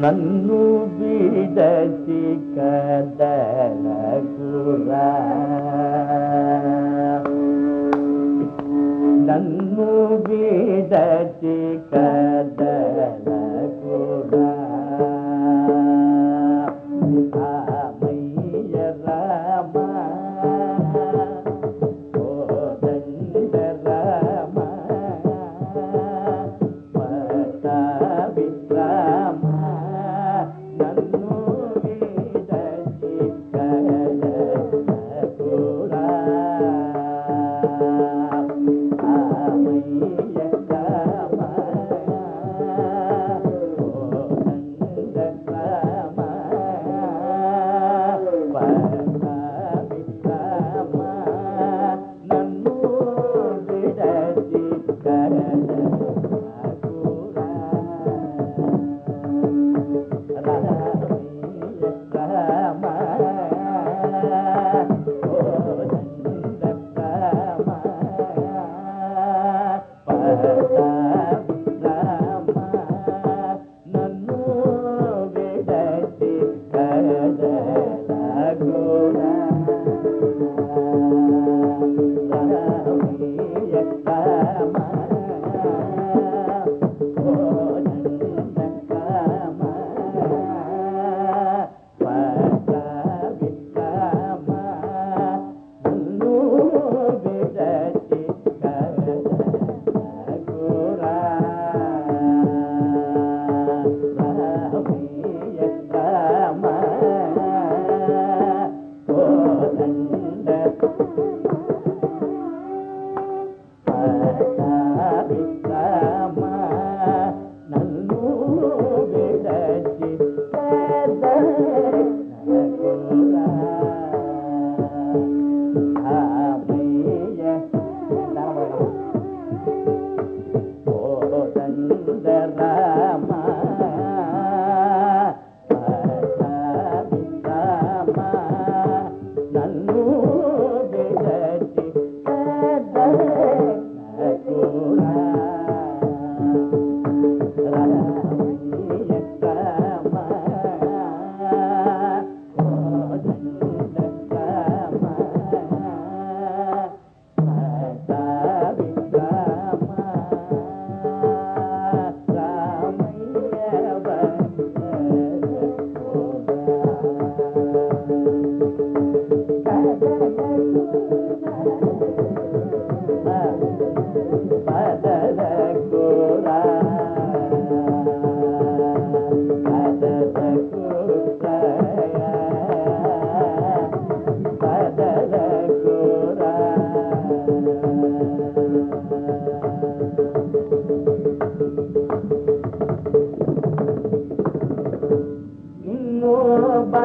నన్ను బీదసి కదలగురా నన్ను బీదసి కదలగు 啊，哎呀！verdad. मोबा